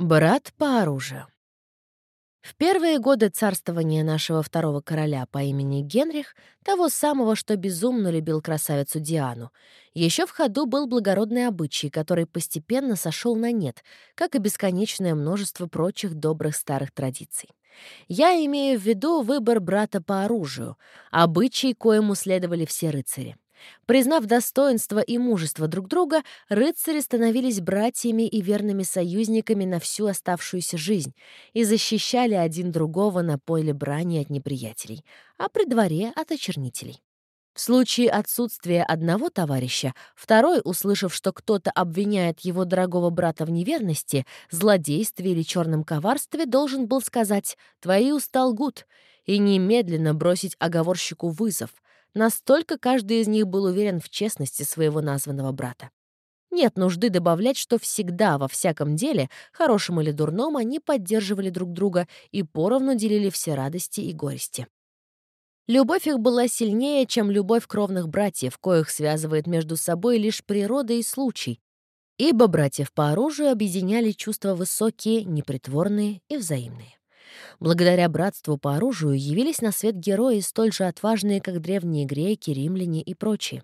Брат по оружию. В первые годы царствования нашего второго короля по имени Генрих, того самого, что безумно любил красавицу Диану, еще в ходу был благородный обычай, который постепенно сошел на нет, как и бесконечное множество прочих добрых старых традиций. Я имею в виду выбор брата по оружию, обычай, коему следовали все рыцари. Признав достоинство и мужество друг друга, рыцари становились братьями и верными союзниками на всю оставшуюся жизнь и защищали один другого на поле брани от неприятелей, а при дворе — от очернителей. В случае отсутствия одного товарища, второй, услышав, что кто-то обвиняет его дорогого брата в неверности, злодействе или черном коварстве, должен был сказать «твои устал гуд» и немедленно бросить оговорщику вызов — Настолько каждый из них был уверен в честности своего названного брата. Нет нужды добавлять, что всегда, во всяком деле, хорошем или дурном, они поддерживали друг друга и поровну делили все радости и горести. Любовь их была сильнее, чем любовь кровных братьев, коих связывает между собой лишь природа и случай, ибо братьев по оружию объединяли чувства высокие, непритворные и взаимные. Благодаря братству по оружию явились на свет герои столь же отважные, как древние греки, римляне и прочие.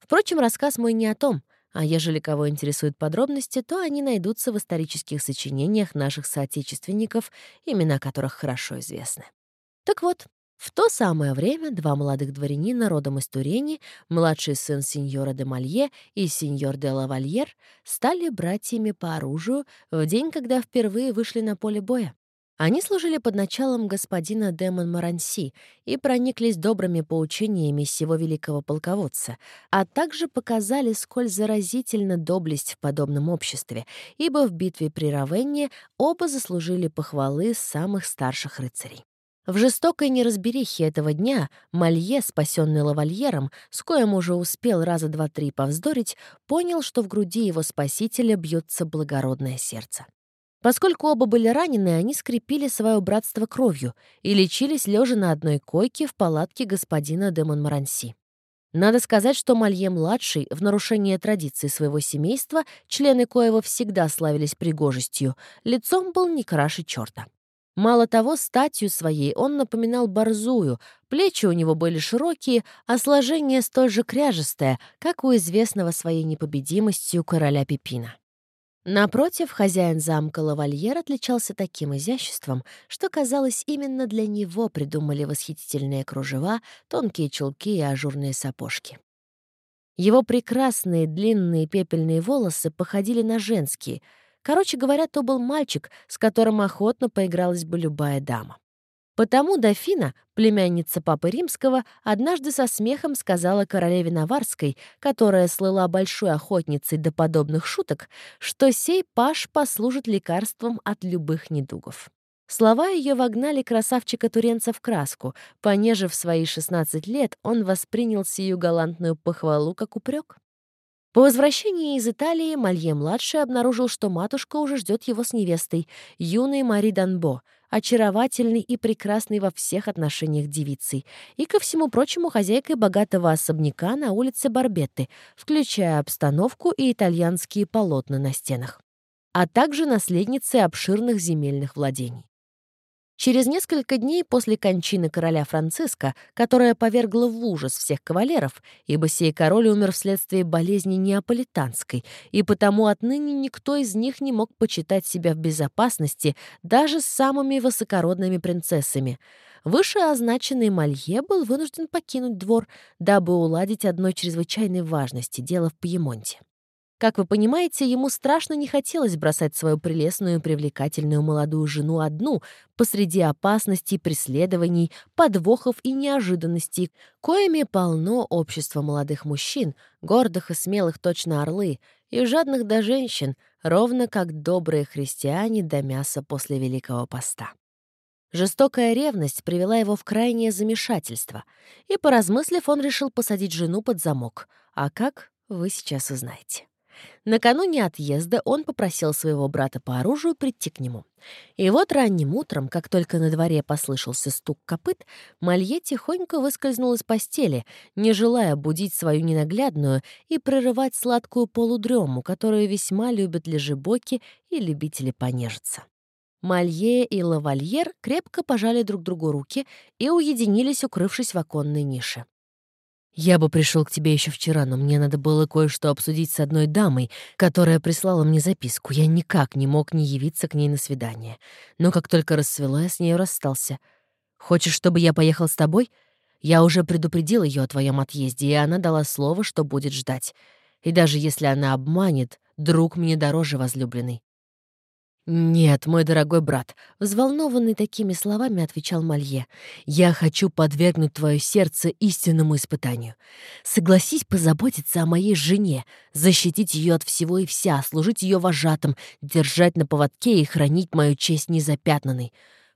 Впрочем, рассказ мой не о том, а ежели кого интересуют подробности, то они найдутся в исторических сочинениях наших соотечественников, имена которых хорошо известны. Так вот, в то самое время два молодых дворянина родом из Турени, младший сын сеньора де Малье и сеньор де Лавальер, стали братьями по оружию в день, когда впервые вышли на поле боя. Они служили под началом господина Демон Маранси и прониклись добрыми поучениями сего великого полководца, а также показали, сколь заразительна доблесть в подобном обществе, ибо в битве при Равенне оба заслужили похвалы самых старших рыцарей. В жестокой неразберихе этого дня Малье, спасенный лавальером, с коем уже успел раза два-три повздорить, понял, что в груди его спасителя бьется благородное сердце. Поскольку оба были ранены, они скрепили свое братство кровью и лечились лежа на одной койке в палатке господина де Монмаранси. Надо сказать, что Малье-младший, в нарушение традиций своего семейства, члены коего всегда славились пригожестью, лицом был не краше черта. Мало того, статью своей он напоминал борзую, плечи у него были широкие, а сложение столь же кряжестое, как у известного своей непобедимостью короля Пипина. Напротив, хозяин замка Лавальер отличался таким изяществом, что, казалось, именно для него придумали восхитительные кружева, тонкие чулки и ажурные сапожки. Его прекрасные длинные пепельные волосы походили на женские. Короче говоря, то был мальчик, с которым охотно поигралась бы любая дама. Потому дофина, племянница Папы Римского, однажды со смехом сказала королеве Наварской, которая слыла большой охотницей до подобных шуток, что сей паш послужит лекарством от любых недугов. Слова ее вогнали красавчика Туренца в краску. Понежив свои 16 лет, он воспринял сию галантную похвалу как упрек. По возвращении из Италии Малье-младший обнаружил, что матушка уже ждет его с невестой, юной Мари Данбо — очаровательной и прекрасной во всех отношениях девицей, и, ко всему прочему, хозяйкой богатого особняка на улице Барбетты, включая обстановку и итальянские полотна на стенах, а также наследницей обширных земельных владений. Через несколько дней после кончины короля Франциска, которая повергла в ужас всех кавалеров, ибо сей король умер вследствие болезни неаполитанской, и потому отныне никто из них не мог почитать себя в безопасности даже с самыми высокородными принцессами, вышеозначенный Малье был вынужден покинуть двор, дабы уладить одной чрезвычайной важности дело в Пьемонте. Как вы понимаете, ему страшно не хотелось бросать свою прелестную и привлекательную молодую жену одну посреди опасностей, преследований, подвохов и неожиданностей, коими полно общество молодых мужчин, гордых и смелых точно орлы, и жадных до женщин, ровно как добрые христиане до мяса после Великого Поста. Жестокая ревность привела его в крайнее замешательство, и, поразмыслив, он решил посадить жену под замок. А как, вы сейчас узнаете. Накануне отъезда он попросил своего брата по оружию прийти к нему. И вот ранним утром, как только на дворе послышался стук копыт, Малье тихонько выскользнул из постели, не желая будить свою ненаглядную и прерывать сладкую полудрему, которую весьма любят лежебоки и любители понежиться. Малье и лавальер крепко пожали друг другу руки и уединились, укрывшись в оконной нише. «Я бы пришел к тебе еще вчера, но мне надо было кое-что обсудить с одной дамой, которая прислала мне записку. Я никак не мог не явиться к ней на свидание. Но как только рассвело, я с ней расстался. Хочешь, чтобы я поехал с тобой? Я уже предупредил ее о твоем отъезде, и она дала слово, что будет ждать. И даже если она обманет, друг мне дороже возлюбленный. «Нет, мой дорогой брат», — взволнованный такими словами отвечал Малье, «я хочу подвергнуть твое сердце истинному испытанию. Согласись позаботиться о моей жене, защитить ее от всего и вся, служить ее вожатым, держать на поводке и хранить мою честь незапятнанной.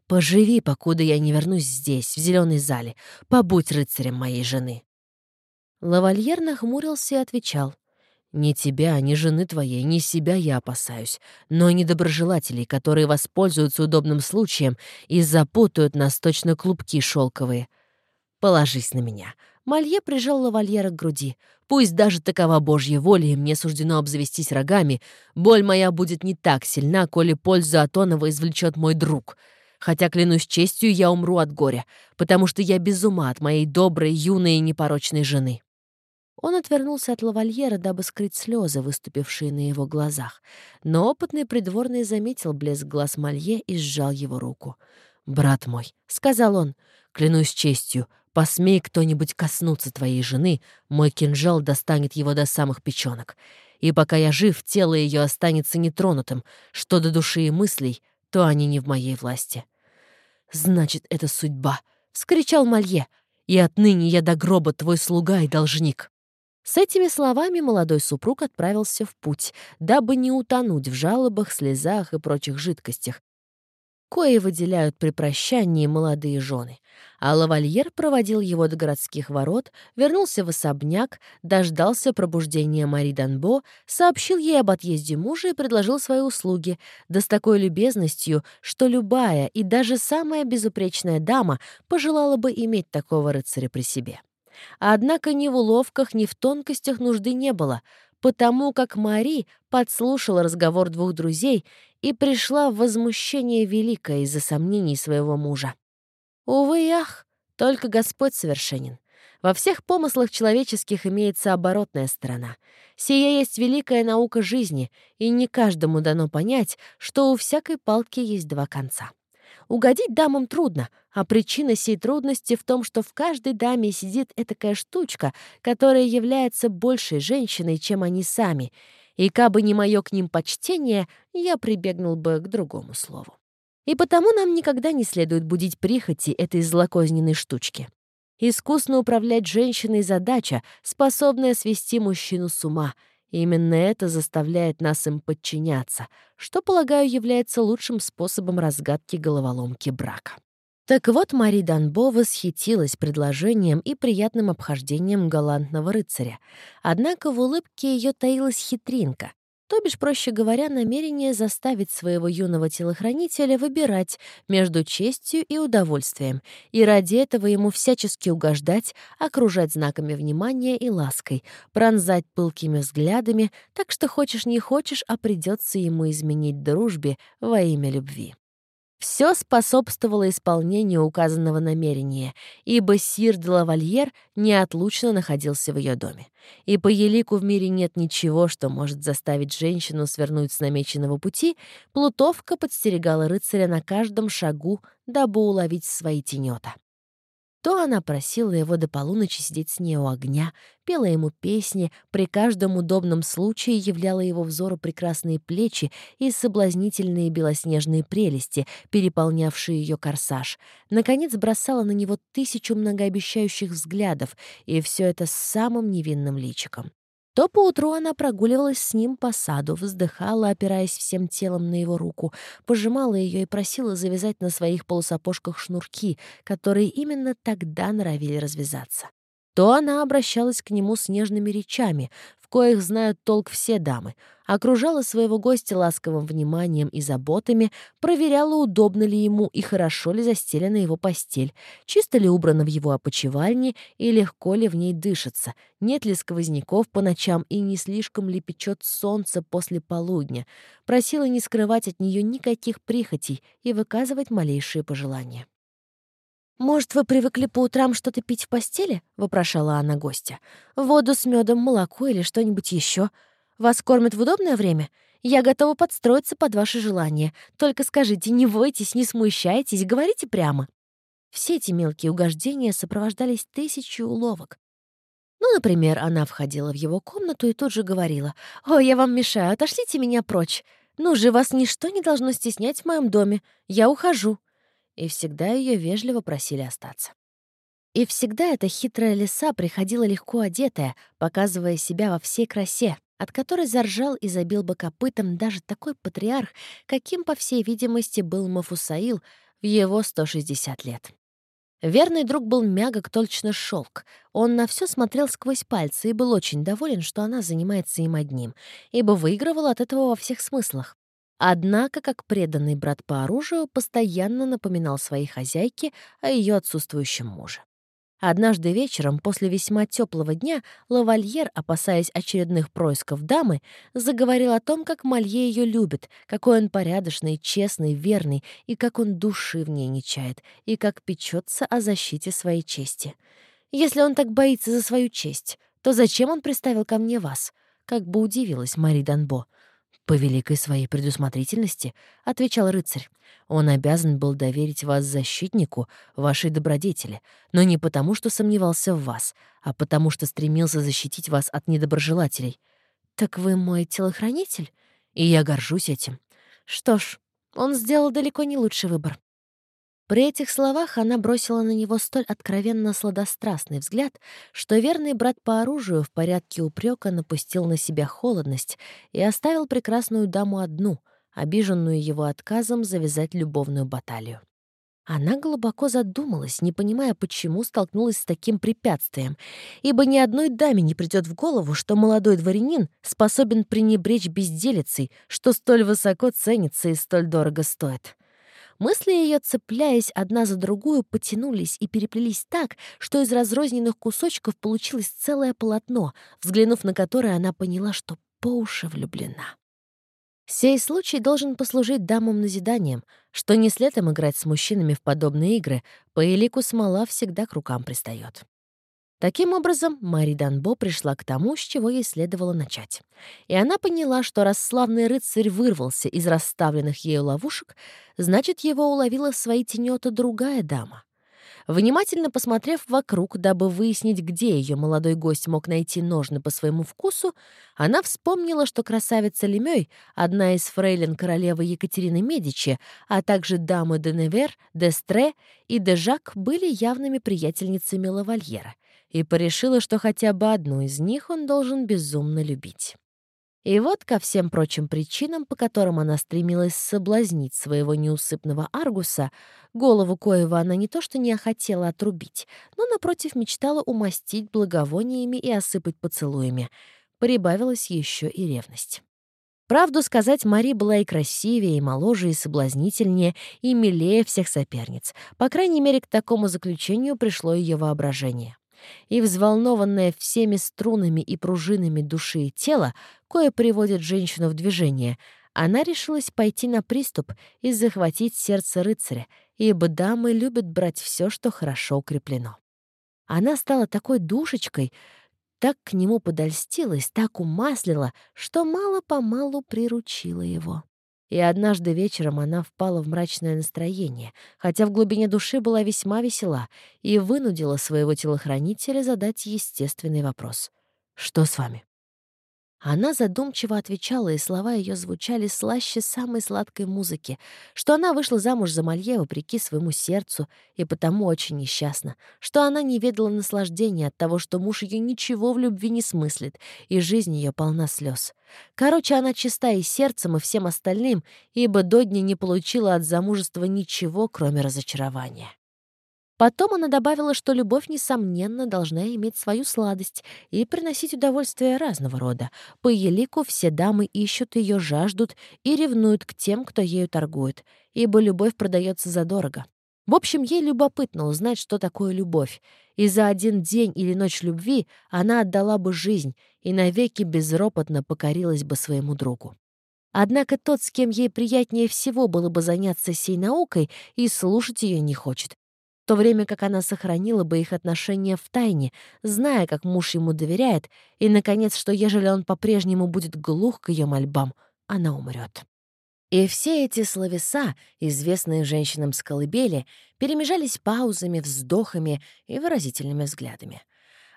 Поживи, покуда я не вернусь здесь, в зеленой зале. Побудь рыцарем моей жены». Лавальер нахмурился и отвечал, ни тебя, ни жены твоей, ни себя я опасаюсь, но и недоброжелателей, которые воспользуются удобным случаем и запутают нас точно клубки шелковые. Положись на меня». Малье прижал лавальера к груди. «Пусть даже такова Божья воля, и мне суждено обзавестись рогами, боль моя будет не так сильна, коли пользу от оного извлечет мой друг. Хотя, клянусь честью, я умру от горя, потому что я без ума от моей доброй, юной и непорочной жены». Он отвернулся от лавальера, дабы скрыть слезы, выступившие на его глазах. Но опытный придворный заметил блеск глаз Малье и сжал его руку. «Брат мой», — сказал он, — «клянусь честью, посмей кто-нибудь коснуться твоей жены, мой кинжал достанет его до самых печенок. И пока я жив, тело ее останется нетронутым. Что до души и мыслей, то они не в моей власти». «Значит, это судьба», — вскричал Малье, — «и отныне я до гроба твой слуга и должник». С этими словами молодой супруг отправился в путь, дабы не утонуть в жалобах, слезах и прочих жидкостях, кое выделяют при прощании молодые жены. А лавальер проводил его до городских ворот, вернулся в особняк, дождался пробуждения Мари Данбо, сообщил ей об отъезде мужа и предложил свои услуги, да с такой любезностью, что любая и даже самая безупречная дама пожелала бы иметь такого рыцаря при себе. Однако ни в уловках, ни в тонкостях нужды не было, потому как Мари подслушала разговор двух друзей и пришла в возмущение великое из-за сомнений своего мужа. Увы и ах, только Господь совершенен. Во всех помыслах человеческих имеется оборотная сторона. Сия есть великая наука жизни, и не каждому дано понять, что у всякой палки есть два конца. Угодить дамам трудно, а причина сей трудности в том, что в каждой даме сидит этакая штучка, которая является большей женщиной, чем они сами, и кабы не мое к ним почтение, я прибегнул бы к другому слову. И потому нам никогда не следует будить прихоти этой злокозненной штучки. Искусно управлять женщиной задача, способная свести мужчину с ума — именно это заставляет нас им подчиняться, что, полагаю, является лучшим способом разгадки головоломки брака. Так вот, Мари Данбо восхитилась предложением и приятным обхождением галантного рыцаря. Однако в улыбке ее таилась хитринка, то бишь, проще говоря, намерение заставить своего юного телохранителя выбирать между честью и удовольствием, и ради этого ему всячески угождать, окружать знаками внимания и лаской, пронзать пылкими взглядами, так что хочешь не хочешь, а придется ему изменить дружбе во имя любви. Все способствовало исполнению указанного намерения, ибо сир де лавальер неотлучно находился в ее доме. И по елику в мире нет ничего, что может заставить женщину свернуть с намеченного пути, плутовка подстерегала рыцаря на каждом шагу, дабы уловить свои тенета. То она просила его до полуночи сидеть с ней у огня, пела ему песни, при каждом удобном случае являла его взору прекрасные плечи и соблазнительные белоснежные прелести, переполнявшие ее корсаж. Наконец бросала на него тысячу многообещающих взглядов, и все это с самым невинным личиком то поутру она прогуливалась с ним по саду, вздыхала, опираясь всем телом на его руку, пожимала ее и просила завязать на своих полусапожках шнурки, которые именно тогда норовили развязаться. То она обращалась к нему с нежными речами, коих знают толк все дамы, окружала своего гостя ласковым вниманием и заботами, проверяла, удобно ли ему и хорошо ли застелена его постель, чисто ли убрано в его опочивальне и легко ли в ней дышится, нет ли сквозняков по ночам и не слишком ли печет солнце после полудня, просила не скрывать от нее никаких прихотей и выказывать малейшие пожелания. «Может, вы привыкли по утрам что-то пить в постели?» — вопрошала она гостя. «Воду с медом, молоко или что-нибудь еще. Вас кормят в удобное время? Я готова подстроиться под ваши желания. Только скажите, не бойтесь, не смущайтесь, говорите прямо». Все эти мелкие угождения сопровождались тысячей уловок. Ну, например, она входила в его комнату и тут же говорила, «Ой, я вам мешаю, отошлите меня прочь. Ну же, вас ничто не должно стеснять в моем доме. Я ухожу» и всегда ее вежливо просили остаться. И всегда эта хитрая лиса приходила легко одетая, показывая себя во всей красе, от которой заржал и забил бы копытом даже такой патриарх, каким, по всей видимости, был Мафусаил в его 160 лет. Верный друг был мягок точно шелк. Он на все смотрел сквозь пальцы и был очень доволен, что она занимается им одним, ибо выигрывал от этого во всех смыслах. Однако, как преданный брат по оружию, постоянно напоминал своей хозяйке о ее отсутствующем муже. Однажды вечером, после весьма теплого дня, лавальер, опасаясь очередных происков дамы, заговорил о том, как Малье ее любит, какой он порядочный, честный, верный, и как он души в ней не чает, и как печется о защите своей чести. Если он так боится за свою честь, то зачем он приставил ко мне вас? Как бы удивилась Мари Данбо. «По великой своей предусмотрительности», — отвечал рыцарь, «он обязан был доверить вас защитнику, вашей добродетели, но не потому, что сомневался в вас, а потому, что стремился защитить вас от недоброжелателей». «Так вы мой телохранитель?» «И я горжусь этим». «Что ж, он сделал далеко не лучший выбор. При этих словах она бросила на него столь откровенно сладострастный взгляд, что верный брат по оружию в порядке упрека напустил на себя холодность и оставил прекрасную даму одну, обиженную его отказом завязать любовную баталию. Она глубоко задумалась, не понимая, почему столкнулась с таким препятствием, ибо ни одной даме не придет в голову, что молодой дворянин способен пренебречь безделицей, что столь высоко ценится и столь дорого стоит. Мысли ее, цепляясь одна за другую, потянулись и переплелись так, что из разрозненных кусочков получилось целое полотно, взглянув на которое она поняла, что по уши влюблена. Сей случай должен послужить дамам назиданием, что не след им играть с мужчинами в подобные игры, по элику смола всегда к рукам пристает. Таким образом, Мари Данбо пришла к тому, с чего ей следовало начать. И она поняла, что раз славный рыцарь вырвался из расставленных ею ловушек, значит, его уловила в свои тенета другая дама. Внимательно посмотрев вокруг, дабы выяснить, где ее молодой гость мог найти ножны по своему вкусу, она вспомнила, что красавица Лемёй, одна из фрейлин королевы Екатерины Медичи, а также дамы де Невер, де Стре и де Жак были явными приятельницами лавальера и порешила, что хотя бы одну из них он должен безумно любить. И вот ко всем прочим причинам, по которым она стремилась соблазнить своего неусыпного Аргуса, голову коего она не то что не хотела отрубить, но, напротив, мечтала умастить благовониями и осыпать поцелуями. Прибавилась еще и ревность. Правду сказать, Мари была и красивее, и моложе, и соблазнительнее, и милее всех соперниц. По крайней мере, к такому заключению пришло ее воображение и взволнованная всеми струнами и пружинами души и тела, кое приводит женщину в движение, она решилась пойти на приступ и захватить сердце рыцаря, ибо дамы любят брать все, что хорошо укреплено. Она стала такой душечкой, так к нему подольстилась, так умаслила, что мало-помалу приручила его и однажды вечером она впала в мрачное настроение, хотя в глубине души была весьма весела, и вынудила своего телохранителя задать естественный вопрос. «Что с вами?» Она задумчиво отвечала, и слова ее звучали слаще самой сладкой музыки, что она вышла замуж за Малье вопреки своему сердцу и потому очень несчастна, что она не ведала наслаждения от того, что муж ее ничего в любви не смыслит, и жизнь ее полна слез. Короче, она чиста и сердцем, и всем остальным, ибо до дня не получила от замужества ничего, кроме разочарования. Потом она добавила, что любовь, несомненно, должна иметь свою сладость и приносить удовольствие разного рода. По елику все дамы ищут ее, жаждут и ревнуют к тем, кто ею торгует, ибо любовь продается задорого. В общем, ей любопытно узнать, что такое любовь, и за один день или ночь любви она отдала бы жизнь и навеки безропотно покорилась бы своему другу. Однако тот, с кем ей приятнее всего было бы заняться сей наукой, и слушать ее не хочет, в то время как она сохранила бы их отношения в тайне, зная, как муж ему доверяет, и, наконец, что ежели он по-прежнему будет глух к ее мольбам, она умрет. И все эти словеса, известные женщинам с колыбели, перемежались паузами, вздохами и выразительными взглядами.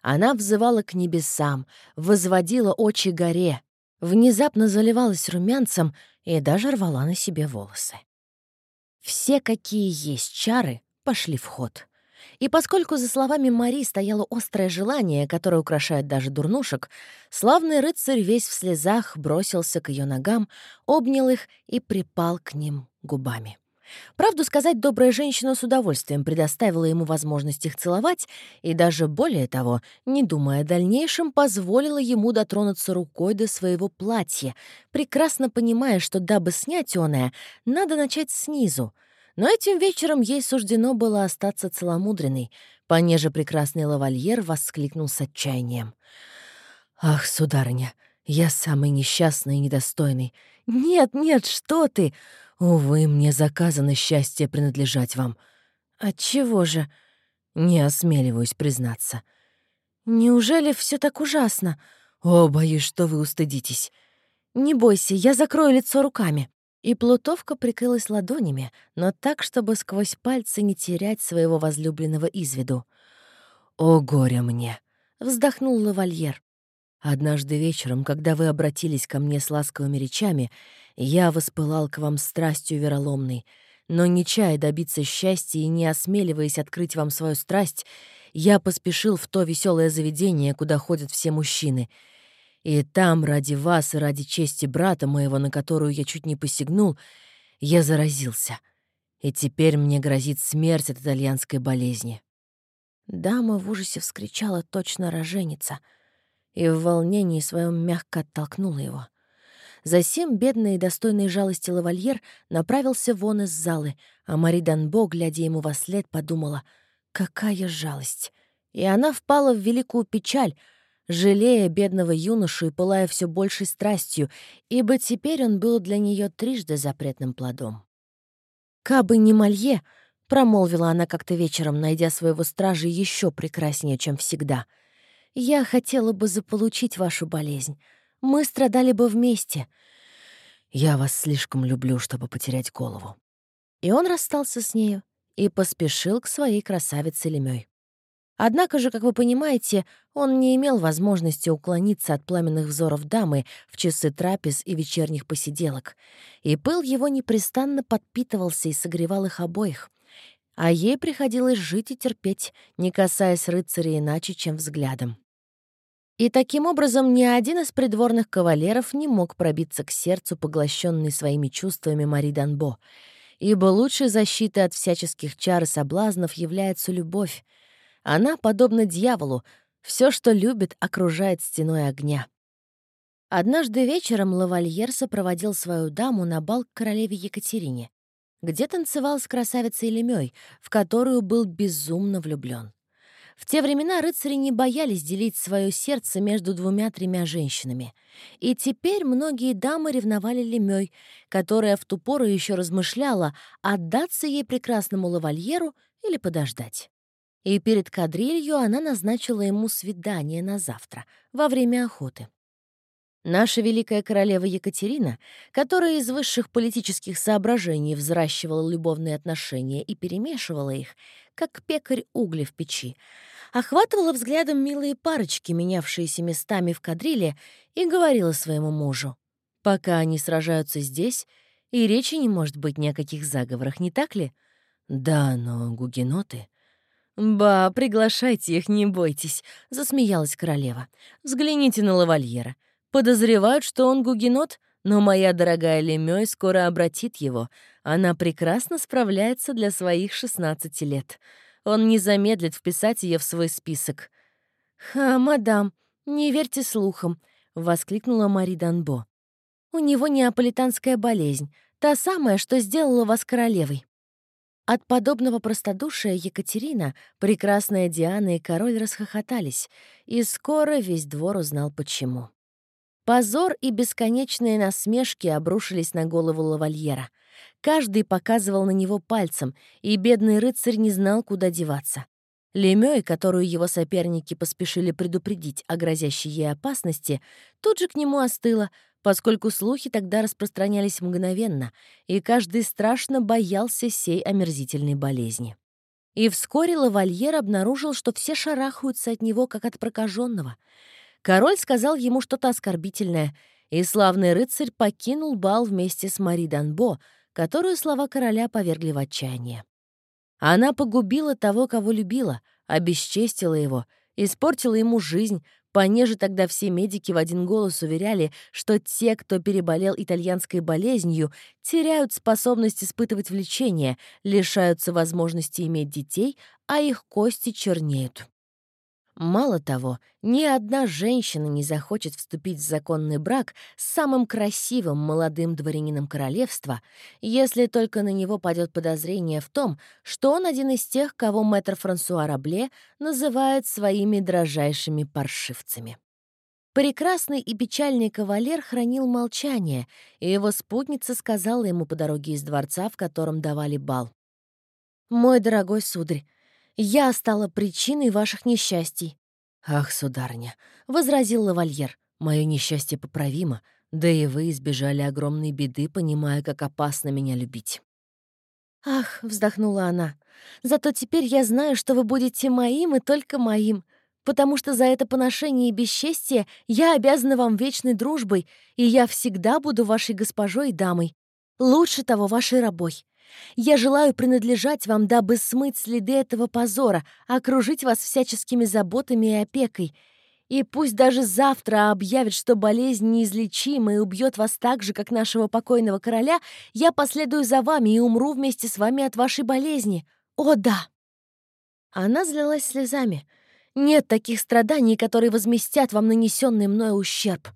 Она взывала к небесам, возводила очи горе, внезапно заливалась румянцем и даже рвала на себе волосы. Все, какие есть чары, пошли в ход. И поскольку за словами Мари стояло острое желание, которое украшает даже дурнушек, славный рыцарь весь в слезах бросился к ее ногам, обнял их и припал к ним губами. Правду сказать, добрая женщина с удовольствием предоставила ему возможность их целовать и даже более того, не думая о дальнейшем, позволила ему дотронуться рукой до своего платья, прекрасно понимая, что, дабы снять оное, надо начать снизу — но этим вечером ей суждено было остаться целомудренной, понеже прекрасный лавальер воскликнул с отчаянием. «Ах, сударыня, я самый несчастный и недостойный. Нет, нет, что ты! Увы, мне заказано счастье принадлежать вам. Отчего же? Не осмеливаюсь признаться. Неужели все так ужасно? О, боюсь, что вы устыдитесь. Не бойся, я закрою лицо руками. И плутовка прикрылась ладонями, но так, чтобы сквозь пальцы не терять своего возлюбленного из виду. «О, горе мне!» — вздохнул лавальер. «Однажды вечером, когда вы обратились ко мне с ласковыми речами, я воспылал к вам страстью вероломной, но, не чая добиться счастья и не осмеливаясь открыть вам свою страсть, я поспешил в то веселое заведение, куда ходят все мужчины — и там, ради вас и ради чести брата моего, на которую я чуть не посягнул, я заразился. И теперь мне грозит смерть от итальянской болезни». Дама в ужасе вскричала точно роженица и в волнении своем мягко оттолкнула его. Засем бедный и достойный жалости лавальер направился вон из залы, а Мари Данбо, глядя ему во след, подумала, «Какая жалость!» И она впала в великую печаль, жалея бедного юношу и пылая все большей страстью, ибо теперь он был для нее трижды запретным плодом. «Кабы не Малье», — промолвила она как-то вечером, найдя своего стража еще прекраснее, чем всегда, «я хотела бы заполучить вашу болезнь. Мы страдали бы вместе. Я вас слишком люблю, чтобы потерять голову». И он расстался с нею и поспешил к своей красавице Лемёй. Однако же, как вы понимаете, он не имел возможности уклониться от пламенных взоров дамы в часы трапез и вечерних посиделок, и пыл его непрестанно подпитывался и согревал их обоих. А ей приходилось жить и терпеть, не касаясь рыцаря иначе, чем взглядом. И таким образом ни один из придворных кавалеров не мог пробиться к сердцу, поглощенный своими чувствами Мари Данбо, ибо лучшей защитой от всяческих чар и соблазнов является любовь, она, подобно дьяволу, все, что любит, окружает стеной огня. Однажды вечером лавальер сопроводил свою даму на бал к королеве Екатерине, где танцевал с красавицей Лемёй, в которую был безумно влюблен. В те времена рыцари не боялись делить свое сердце между двумя-тремя женщинами. И теперь многие дамы ревновали Лемёй, которая в ту пору еще размышляла, отдаться ей прекрасному лавальеру или подождать и перед кадрилью она назначила ему свидание на завтра, во время охоты. Наша великая королева Екатерина, которая из высших политических соображений взращивала любовные отношения и перемешивала их, как пекарь угли в печи, охватывала взглядом милые парочки, менявшиеся местами в кадриле, и говорила своему мужу, «Пока они сражаются здесь, и речи не может быть ни о каких заговорах, не так ли?» «Да, но гугеноты...» «Ба, приглашайте их, не бойтесь», — засмеялась королева. «Взгляните на лавальера. Подозревают, что он гугенот, но моя дорогая Лемёй скоро обратит его. Она прекрасно справляется для своих 16 лет. он не замедлит вписать ее в свой список. «Ха, мадам, не верьте слухам», — воскликнула Мари Данбо. «У него неаполитанская болезнь, та самая, что сделала вас королевой». От подобного простодушия Екатерина, прекрасная Диана и король расхохотались, и скоро весь двор узнал почему. Позор и бесконечные насмешки обрушились на голову лавальера. Каждый показывал на него пальцем, и бедный рыцарь не знал, куда деваться. Лемёй, которую его соперники поспешили предупредить о грозящей ей опасности, тут же к нему остыла, поскольку слухи тогда распространялись мгновенно, и каждый страшно боялся сей омерзительной болезни. И вскоре лавальер обнаружил, что все шарахаются от него, как от прокаженного. Король сказал ему что-то оскорбительное, и славный рыцарь покинул бал вместе с Мари Данбо, которую слова короля повергли в отчаяние. Она погубила того, кого любила, обесчестила его, испортила ему жизнь, Понеже тогда все медики в один голос уверяли, что те, кто переболел итальянской болезнью, теряют способность испытывать влечение, лишаются возможности иметь детей, а их кости чернеют. Мало того, ни одна женщина не захочет вступить в законный брак с самым красивым молодым дворянином королевства, если только на него падет подозрение в том, что он один из тех, кого мэтр Франсуа Рабле называет своими дрожайшими паршивцами. Прекрасный и печальный кавалер хранил молчание, и его спутница сказала ему по дороге из дворца, в котором давали бал. «Мой дорогой сударь, я стала причиной ваших несчастий». «Ах, сударыня», — возразил лавальер, — «мое несчастье поправимо, да и вы избежали огромной беды, понимая, как опасно меня любить». «Ах», — вздохнула она, — «зато теперь я знаю, что вы будете моим и только моим, потому что за это поношение и бесчестие я обязана вам вечной дружбой, и я всегда буду вашей госпожой и дамой. Лучше того, вашей рабой. Я желаю принадлежать вам, дабы смыть следы этого позора, окружить вас всяческими заботами и опекой. И пусть даже завтра объявят, что болезнь неизлечима и убьет вас так же, как нашего покойного короля, я последую за вами и умру вместе с вами от вашей болезни. О, да!» Она злилась слезами. «Нет таких страданий, которые возместят вам нанесенный мной ущерб.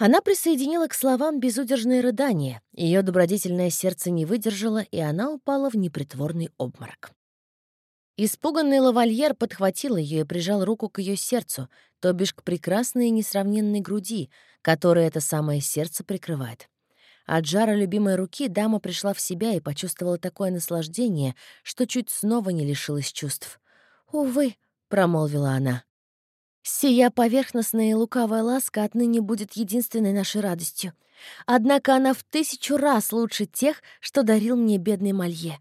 Она присоединила к словам безудержное рыдание. Ее добродетельное сердце не выдержало, и она упала в непритворный обморок. Испуганный лавальер подхватил ее и прижал руку к ее сердцу, то бишь к прекрасной и несравненной груди, которая это самое сердце прикрывает. От жара любимой руки дама пришла в себя и почувствовала такое наслаждение, что чуть снова не лишилась чувств. «Увы», — промолвила она, Сия поверхностная и лукавая ласка отныне будет единственной нашей радостью. Однако она в тысячу раз лучше тех, что дарил мне бедный Малье.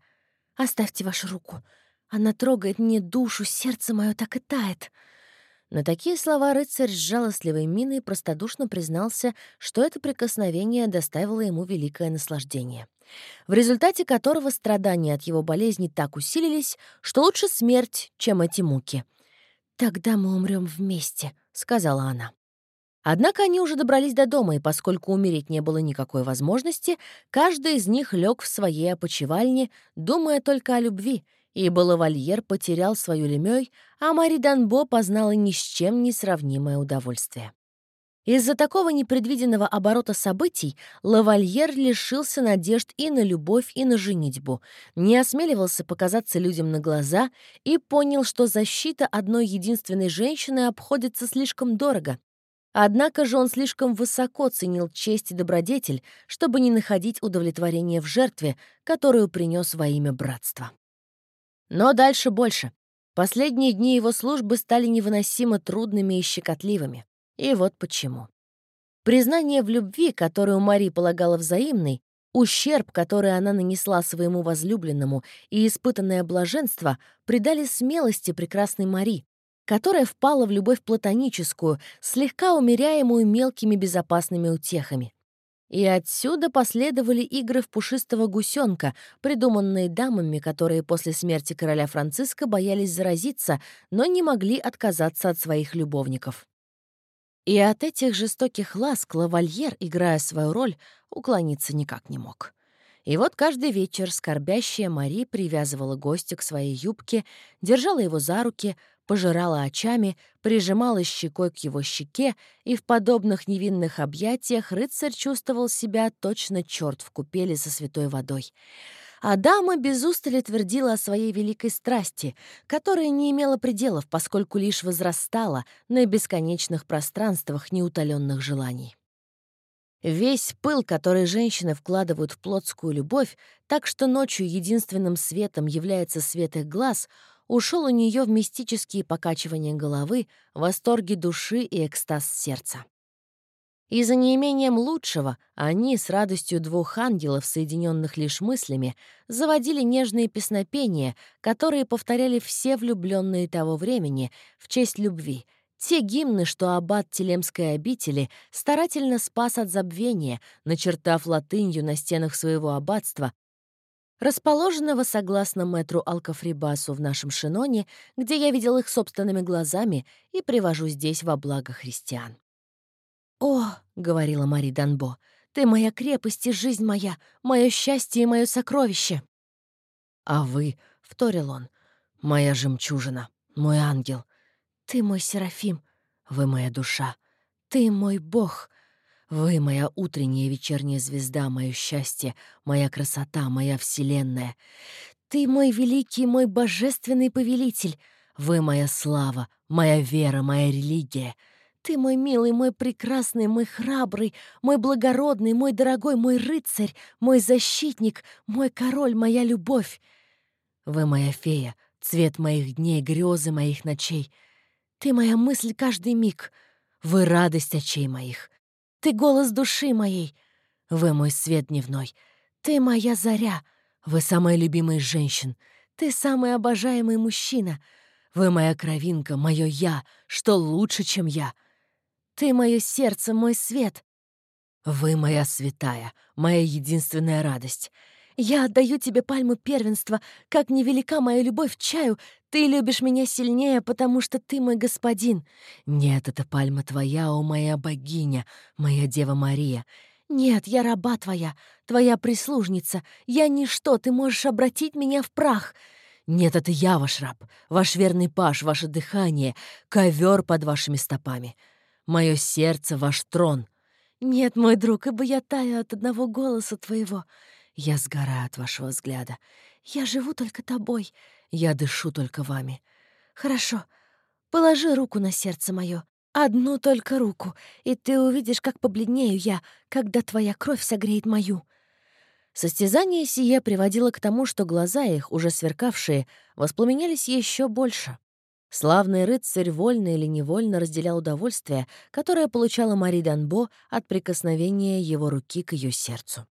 Оставьте вашу руку. Она трогает мне душу, сердце мое так и тает». На такие слова рыцарь с жалостливой миной простодушно признался, что это прикосновение доставило ему великое наслаждение, в результате которого страдания от его болезни так усилились, что лучше смерть, чем эти муки — «Тогда мы умрем вместе», — сказала она. Однако они уже добрались до дома, и поскольку умереть не было никакой возможности, каждый из них лег в своей опочивальне, думая только о любви, ибо лавальер потерял свою лемёй, а Мари Данбо познала ни с чем не сравнимое удовольствие. Из-за такого непредвиденного оборота событий лавальер лишился надежд и на любовь, и на женитьбу, не осмеливался показаться людям на глаза и понял, что защита одной единственной женщины обходится слишком дорого. Однако же он слишком высоко ценил честь и добродетель, чтобы не находить удовлетворения в жертве, которую принес во имя братства. Но дальше больше. Последние дни его службы стали невыносимо трудными и щекотливыми. И вот почему. Признание в любви, которую Мари полагала взаимной, ущерб, который она нанесла своему возлюбленному, и испытанное блаженство придали смелости прекрасной Мари, которая впала в любовь платоническую, слегка умеряемую мелкими безопасными утехами. И отсюда последовали игры в пушистого гусенка, придуманные дамами, которые после смерти короля Франциска боялись заразиться, но не могли отказаться от своих любовников. И от этих жестоких ласк лавальер, играя свою роль, уклониться никак не мог. И вот каждый вечер скорбящая Мари привязывала гостя к своей юбке, держала его за руки, пожирала очами, прижимала щекой к его щеке, и в подобных невинных объятиях рыцарь чувствовал себя точно черт в купели со святой водой. А дама без устали твердила о своей великой страсти, которая не имела пределов, поскольку лишь возрастала на бесконечных пространствах неутоленных желаний. Весь пыл, который женщины вкладывают в плотскую любовь, так что ночью единственным светом является свет их глаз, ушел у нее в мистические покачивания головы, восторги души и экстаз сердца. И за неимением лучшего они с радостью двух ангелов, соединенных лишь мыслями, заводили нежные песнопения, которые повторяли все влюбленные того времени в честь любви, те гимны, что аббат Телемской обители старательно спас от забвения, начертав латынью на стенах своего аббатства, расположенного согласно мэтру Алкафрибасу в нашем Шиноне, где я видел их собственными глазами и привожу здесь во благо христиан. «О!» — говорила Мари Данбо. «Ты моя крепость и жизнь моя, мое счастье и мое сокровище!» «А вы», — вторил он, — «моя жемчужина, мой ангел. Ты мой Серафим, вы моя душа, ты мой Бог. Вы моя утренняя и вечерняя звезда, мое счастье, моя красота, моя вселенная. Ты мой великий, мой божественный повелитель. Вы моя слава, моя вера, моя религия». Ты мой милый, мой прекрасный, мой храбрый, мой благородный, мой дорогой, мой рыцарь, мой защитник, мой король, моя любовь. Вы моя фея, цвет моих дней, грезы моих ночей. Ты моя мысль каждый миг. Вы радость очей моих. Ты голос души моей. Вы мой свет дневной. Ты моя заря. Вы самая любимая из женщин. Ты самый обожаемый мужчина. Вы моя кровинка, мое «я», что лучше, чем я — ты мое сердце, мой свет. Вы моя святая, моя единственная радость. Я отдаю тебе пальму первенства. Как невелика моя любовь к чаю, ты любишь меня сильнее, потому что ты мой господин. Нет, это пальма твоя, о моя богиня, моя Дева Мария. Нет, я раба твоя, твоя прислужница. Я ничто, ты можешь обратить меня в прах. Нет, это я ваш раб, ваш верный паш, ваше дыхание, ковер под вашими стопами. Мое сердце — ваш трон. Нет, мой друг, ибо я таю от одного голоса твоего. Я сгораю от вашего взгляда. Я живу только тобой. Я дышу только вами. Хорошо, положи руку на сердце мое. Одну только руку, и ты увидишь, как побледнею я, когда твоя кровь согреет мою». Состязание сие приводило к тому, что глаза их, уже сверкавшие, воспламенялись еще больше. Славный рыцарь вольно или невольно разделял удовольствие, которое получала Мари Данбо от прикосновения его руки к ее сердцу.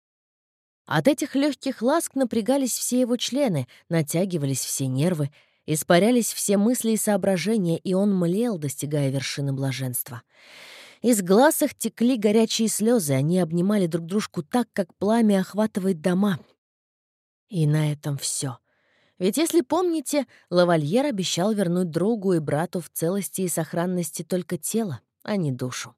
От этих легких ласк напрягались все его члены, натягивались все нервы, испарялись все мысли и соображения, и он млел, достигая вершины блаженства. Из глаз их текли горячие слезы, они обнимали друг дружку так, как пламя охватывает дома. И на этом все. Ведь, если помните, лавальер обещал вернуть другу и брату в целости и сохранности только тело, а не душу.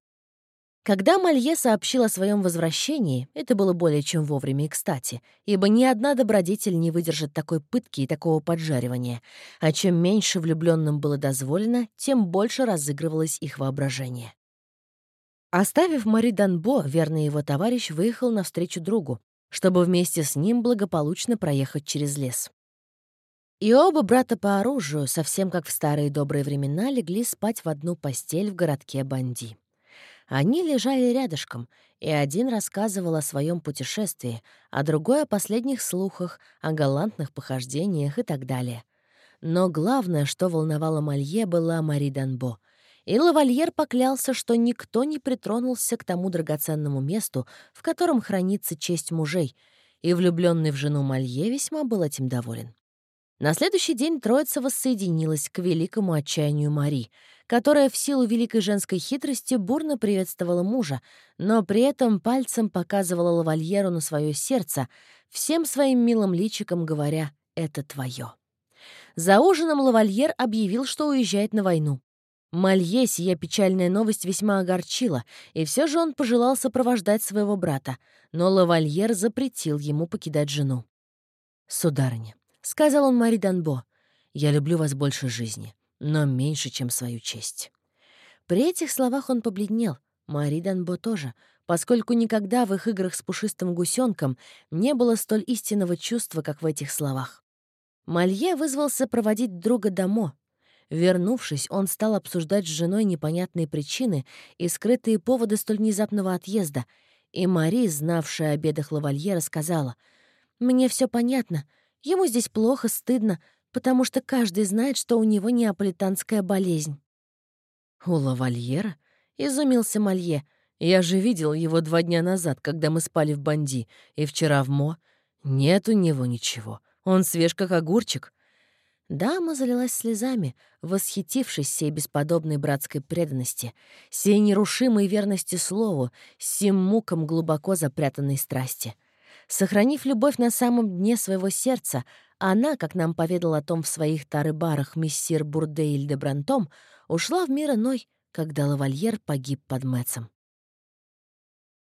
Когда Малье сообщил о своем возвращении, это было более чем вовремя и кстати, ибо ни одна добродетель не выдержит такой пытки и такого поджаривания, а чем меньше влюбленным было дозволено, тем больше разыгрывалось их воображение. Оставив Мари Данбо, верный его товарищ выехал навстречу другу, чтобы вместе с ним благополучно проехать через лес. И оба брата по оружию, совсем как в старые добрые времена, легли спать в одну постель в городке Банди. Они лежали рядышком, и один рассказывал о своем путешествии, а другой — о последних слухах, о галантных похождениях и так далее. Но главное, что волновало Малье, была Мари Данбо. И лавальер поклялся, что никто не притронулся к тому драгоценному месту, в котором хранится честь мужей, и влюбленный в жену Малье весьма был этим доволен. На следующий день троица воссоединилась к великому отчаянию Мари, которая в силу великой женской хитрости бурно приветствовала мужа, но при этом пальцем показывала лавальеру на свое сердце, всем своим милым личиком говоря «это твое». За ужином лавальер объявил, что уезжает на войну. Малье сия печальная новость весьма огорчила, и все же он пожелал сопровождать своего брата, но лавальер запретил ему покидать жену. «Сударыня», — сказал он Мари Данбо, — «я люблю вас больше жизни, но меньше, чем свою честь». При этих словах он побледнел, Мари Данбо тоже, поскольку никогда в их играх с пушистым гусенком не было столь истинного чувства, как в этих словах. Малье вызвался проводить друга домой. Вернувшись, он стал обсуждать с женой непонятные причины и скрытые поводы столь внезапного отъезда, и Мари, знавшая о бедах лавальера, сказала, «Мне все понятно. Ему здесь плохо, стыдно, потому что каждый знает, что у него неаполитанская болезнь». «У лавальера?» — изумился Малье. «Я же видел его два дня назад, когда мы спали в Банди, и вчера в Мо. Нет у него ничего. Он свеж, как огурчик». Дама залилась слезами, восхитившись сей бесподобной братской преданности, сей нерушимой верности слову, сим муком глубоко запрятанной страсти. Сохранив любовь на самом дне своего сердца, она, как нам поведал о том в своих тары-барах мессир Бурдейль де Брантом, ушла в мир иной, когда лавальер погиб под Мэтцем.